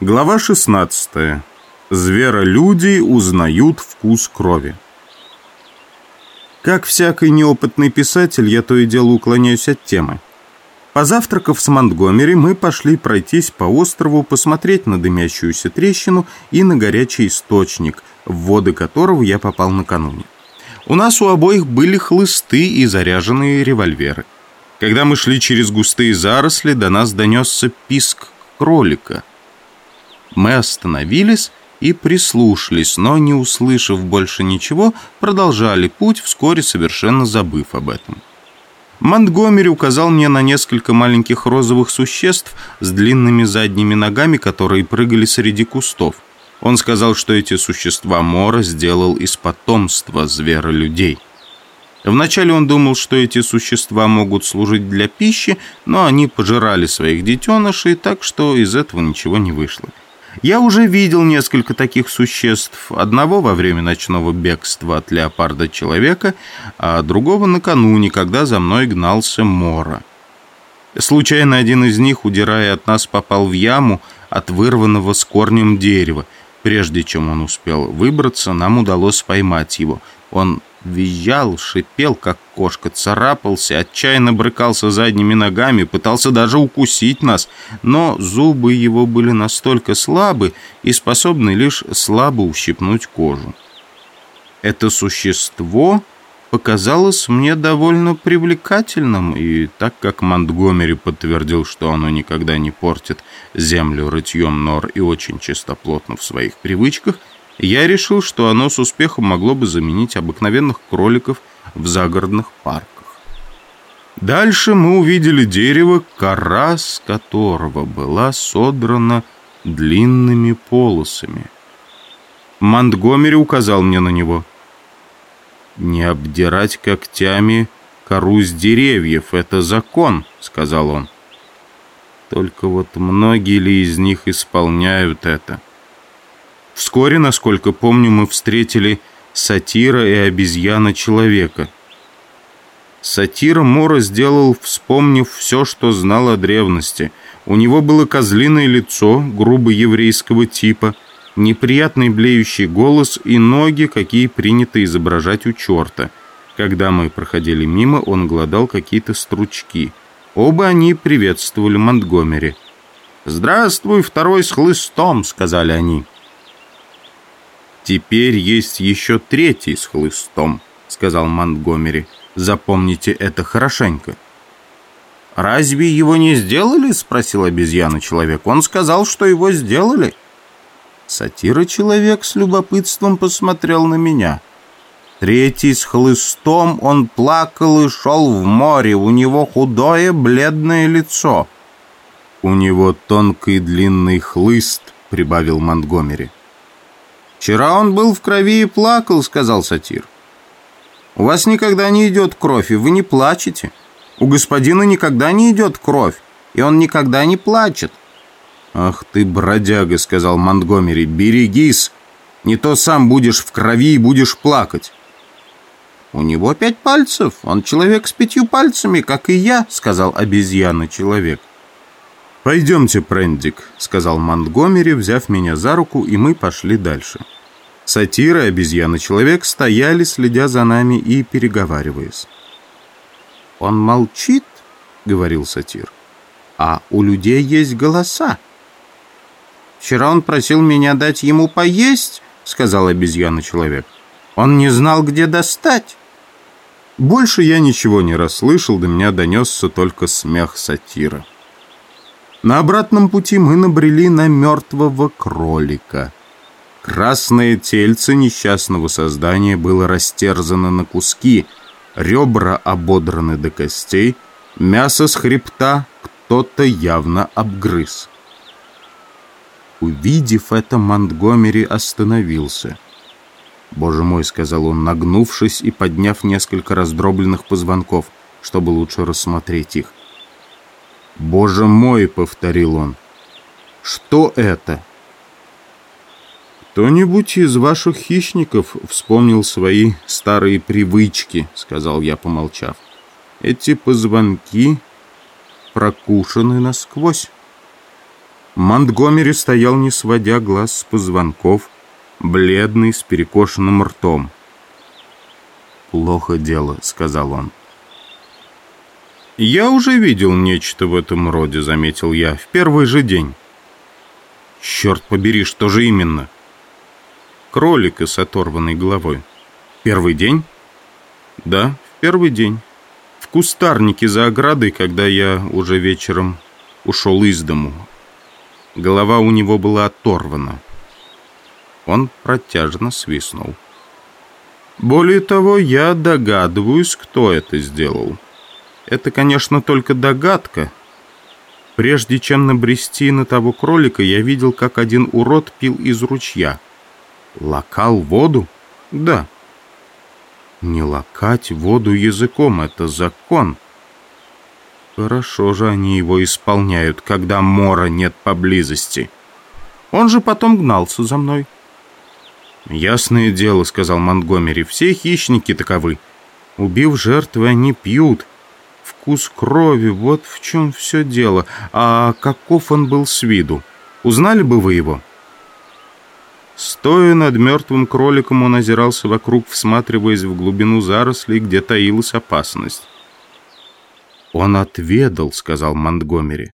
Глава 16. Зверолюди узнают вкус крови. Как всякий неопытный писатель, я то и дело уклоняюсь от темы. Позавтракав с Монтгомери, мы пошли пройтись по острову, посмотреть на дымящуюся трещину и на горячий источник, в воды которого я попал накануне. У нас у обоих были хлысты и заряженные револьверы. Когда мы шли через густые заросли, до нас донесся писк кролика – мы остановились и прислушались, но, не услышав больше ничего, продолжали путь, вскоре совершенно забыв об этом. Монтгомери указал мне на несколько маленьких розовых существ с длинными задними ногами, которые прыгали среди кустов. Он сказал, что эти существа Мора сделал из потомства зверолюдей. Вначале он думал, что эти существа могут служить для пищи, но они пожирали своих детенышей, так что из этого ничего не вышло. Я уже видел несколько таких существ. Одного во время ночного бегства от леопарда-человека, а другого накануне, когда за мной гнался Мора. Случайно один из них, удирая от нас, попал в яму от вырванного с корнем дерева. Прежде чем он успел выбраться, нам удалось поймать его. Он Визжал, шипел, как кошка, царапался, отчаянно брыкался задними ногами, пытался даже укусить нас, но зубы его были настолько слабы и способны лишь слабо ущипнуть кожу. Это существо показалось мне довольно привлекательным, и так как Монтгомери подтвердил, что оно никогда не портит землю рытьем нор и очень чистоплотно в своих привычках, я решил, что оно с успехом могло бы заменить обыкновенных кроликов в загородных парках. Дальше мы увидели дерево, кора с которого была содрана длинными полосами. Монтгомери указал мне на него. «Не обдирать когтями кору с деревьев — это закон», — сказал он. «Только вот многие ли из них исполняют это?» Вскоре, насколько помню, мы встретили сатира и обезьяна-человека. Сатира Мора сделал, вспомнив все, что знал о древности. У него было козлиное лицо, грубо еврейского типа, неприятный блеющий голос и ноги, какие принято изображать у черта. Когда мы проходили мимо, он гладал какие-то стручки. Оба они приветствовали Монтгомери. «Здравствуй, второй с хлыстом», — сказали они. «Теперь есть еще третий с хлыстом», — сказал Монтгомери. «Запомните это хорошенько». «Разве его не сделали?» — спросил обезьяна-человек. «Он сказал, что его сделали». Сатира-человек с любопытством посмотрел на меня. Третий с хлыстом, он плакал и шел в море. У него худое, бледное лицо. «У него тонкий длинный хлыст», — прибавил Монтгомери. «Вчера он был в крови и плакал», — сказал сатир. «У вас никогда не идет кровь, и вы не плачете. У господина никогда не идет кровь, и он никогда не плачет». «Ах ты, бродяга», — сказал Монтгомери, — «берегись, не то сам будешь в крови и будешь плакать». «У него пять пальцев, он человек с пятью пальцами, как и я», — сказал обезьяна-человек. «Пойдемте, Прендик», — сказал Монтгомери, взяв меня за руку, и мы пошли дальше. Сатира и обезьяна-человек стояли, следя за нами и переговариваясь. «Он молчит», — говорил сатир, — «а у людей есть голоса». «Вчера он просил меня дать ему поесть», — сказал обезьяна-человек. «Он не знал, где достать». Больше я ничего не расслышал, до меня донесся только смех сатира. На обратном пути мы набрели на мертвого кролика. Красное тельце несчастного создания было растерзано на куски, ребра ободраны до костей, мясо с хребта кто-то явно обгрыз. Увидев это, Монтгомери остановился. «Боже мой», — сказал он, нагнувшись и подняв несколько раздробленных позвонков, чтобы лучше рассмотреть их. «Боже мой!» — повторил он. «Что это?» «Кто-нибудь из ваших хищников вспомнил свои старые привычки», — сказал я, помолчав. «Эти позвонки прокушены насквозь». Монтгомери стоял, не сводя глаз с позвонков, бледный, с перекошенным ртом. «Плохо дело», — сказал он. «Я уже видел нечто в этом роде», — заметил я, — «в первый же день». «Черт побери, что же именно?» «Кролика с оторванной головой». «Первый день?» «Да, в первый день. В кустарнике за оградой, когда я уже вечером ушел из дому. Голова у него была оторвана». Он протяжно свистнул. «Более того, я догадываюсь, кто это сделал». Это, конечно, только догадка. Прежде чем набрести на того кролика, я видел, как один урод пил из ручья. Лакал воду? Да. Не лакать воду языком — это закон. Хорошо же они его исполняют, когда мора нет поблизости. Он же потом гнался за мной. «Ясное дело», — сказал Монтгомери, — «все хищники таковы. Убив жертвы, они пьют» вкус крови, вот в чем все дело. А каков он был с виду? Узнали бы вы его?» Стоя над мертвым кроликом, он озирался вокруг, всматриваясь в глубину зарослей, где таилась опасность. «Он отведал», — сказал Монтгомери.